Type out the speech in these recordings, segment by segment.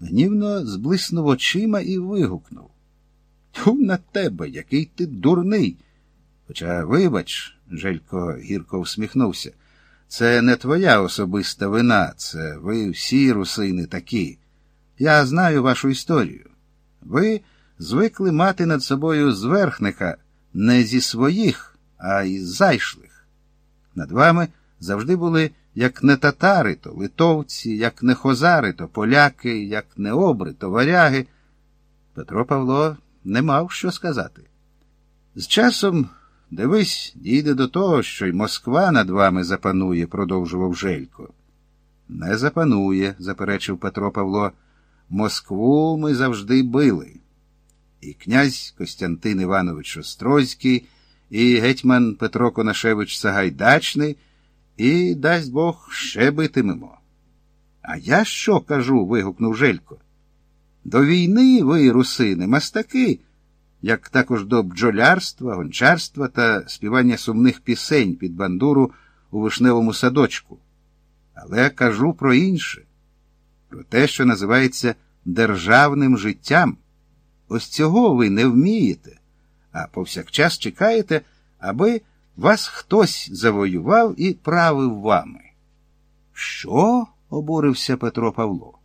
гнівно зблиснув очима і вигукнув. Тю на тебе, який ти дурний. Хоча, вибач, Желько гірко всміхнувся, це не твоя особиста вина, це ви всі русини такі. Я знаю вашу історію. Ви звикли мати над собою зверхника не зі своїх, а із зайшлих. Над вами завжди були як не татари, то литовці, як не хозари, то поляки, як не обри, то варяги. Петро Павло не мав що сказати. З часом, дивись, дійде до того, що й Москва над вами запанує, продовжував Желько. Не запанує, заперечив Петро Павло. Москву ми завжди били. І князь Костянтин Іванович Острозький, і гетьман Петро Конашевич Сагайдачний, і, дасть Бог, ще битимемо. А я що кажу? вигукнув Желько. До війни ви, русини, мастаки, як також до бджолярства, гончарства та співання сумних пісень під бандуру у вишневому садочку. Але кажу про інше, про те, що називається державним життям. Ось цього ви не вмієте, а повсякчас чекаєте, аби вас хтось завоював і правив вами. Що? обурився Петро Павло.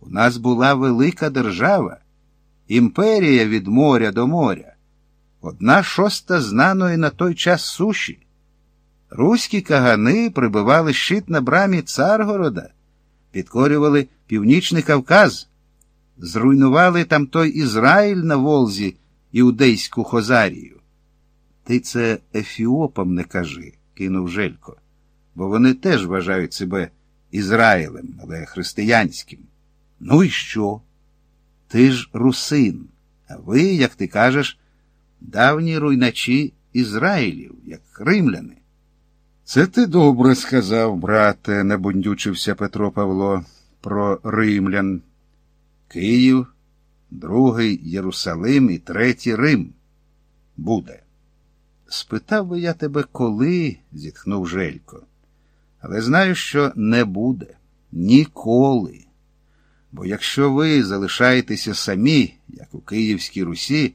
У нас була велика держава, імперія від моря до моря, одна шоста знаної на той час суші. Руські кагани прибивали щит на брамі Царгорода, підкорювали Північний Кавказ, зруйнували там той Ізраїль на Волзі іудейську Хозарію. Ти це ефіопам не кажи, кинув Желько, бо вони теж вважають себе Ізраїлем, але християнським. Ну і що? Ти ж русин, а ви, як ти кажеш, давні руйначі Ізраїлів, як римляни. Це ти добре сказав, брате, набундючився Петро Павло про римлян. Київ, другий Єрусалим і третій Рим. Буде. Спитав би я тебе коли, зітхнув Желько. Але знаю, що не буде. Ніколи. Бо якщо ви залишаєтеся самі, як у Київській Русі,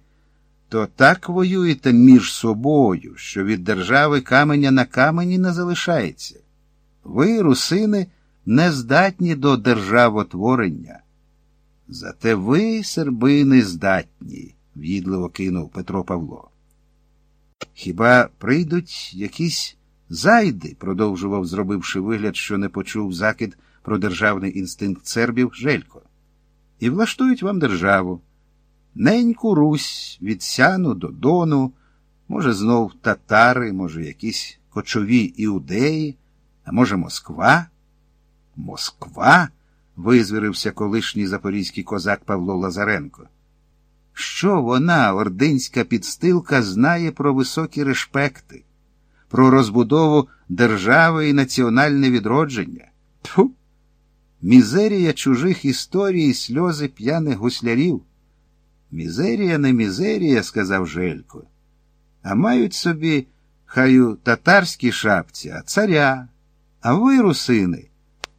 то так воюєте між собою, що від держави каменя на камені не залишається. Ви, русини, не здатні до державотворення. Зате ви, сербини, здатні, в'їдливо кинув Петро Павло. Хіба прийдуть якісь зайди, продовжував, зробивши вигляд, що не почув закид про державний інстинкт сербів Желько, і влаштують вам державу. Неньку Русь від Сяну до Дону, може, знов татари, може, якісь кочові іудеї, а може, Москва? Москва? визвірився колишній запорізький козак Павло Лазаренко. Що вона, ординська підстилка, знає про високі решпекти, про розбудову держави і національне відродження? Тьфу! Мізерія чужих історій і сльози п'яних гуслярів. Мізерія не мізерія, сказав Желько, а мають собі хаю татарські шапці, а царя, а ви, русини,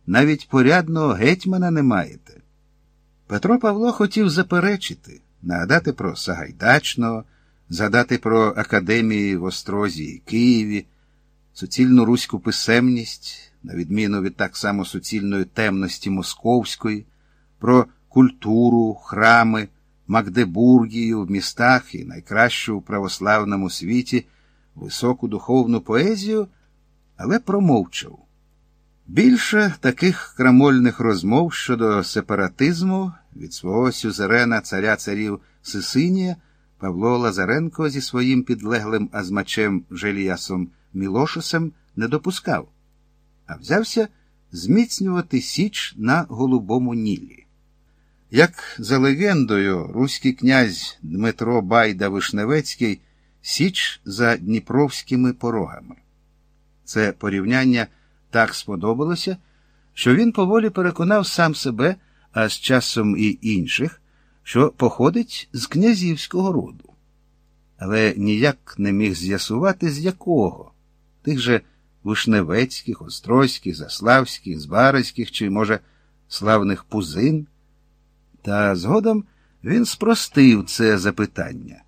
навіть порядного гетьмана не маєте. Петро Павло хотів заперечити, нагадати про Сагайдачного, згадати про академії в Острозі і Києві, суцільну руську писемність, на відміну від так само суцільної темності московської, про культуру, храми, Магдебургію в містах і найкращу у православному світі високу духовну поезію, але промовчав. Більше таких крамольних розмов щодо сепаратизму від свого сюзерена царя царів Сисинія Павло Лазаренко зі своїм підлеглим азмачем Желіасом Мілошусем не допускав, а взявся зміцнювати Січ на Голубому Нілі. Як за легендою, руський князь Дмитро Байда Вишневецький Січ за Дніпровськими порогами. Це порівняння так сподобалося, що він поволі переконав сам себе, а з часом і інших, що походить з князівського роду. Але ніяк не міг з'ясувати, з якого тих же Вишневецьких, Острозьких, Заславських, Збаразьких чи, може, славних Пузин. Та згодом він спростив це запитання.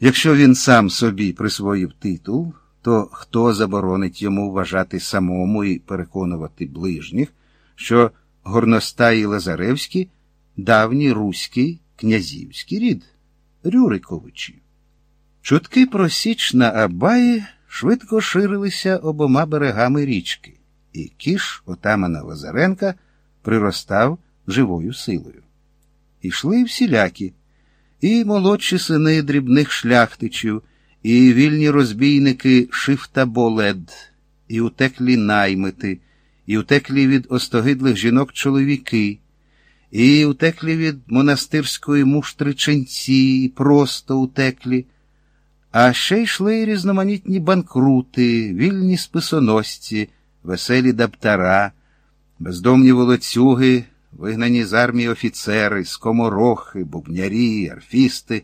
Якщо він сам собі присвоїв титул, то хто заборонить йому вважати самому і переконувати ближніх, що Горностай і Лазаревський давній руський князівський рід Рюриковичі? Чутки про Січ на Абаї швидко ширилися обома берегами річки, і кіш отамана Лазаренка приростав живою силою. Ішли всілякі, і молодші сини дрібних шляхтичів, і вільні розбійники Шифта Болед, і утеклі наймити, і утеклі від остогидлих жінок чоловіки, і утеклі від монастирської муштри ченці, і просто утеклі. А ще йшли різноманітні банкрути, вільні списоносці, веселі даптара, бездомні волоцюги, вигнані з армії офіцери, скоморохи, бубнярі, арфісти,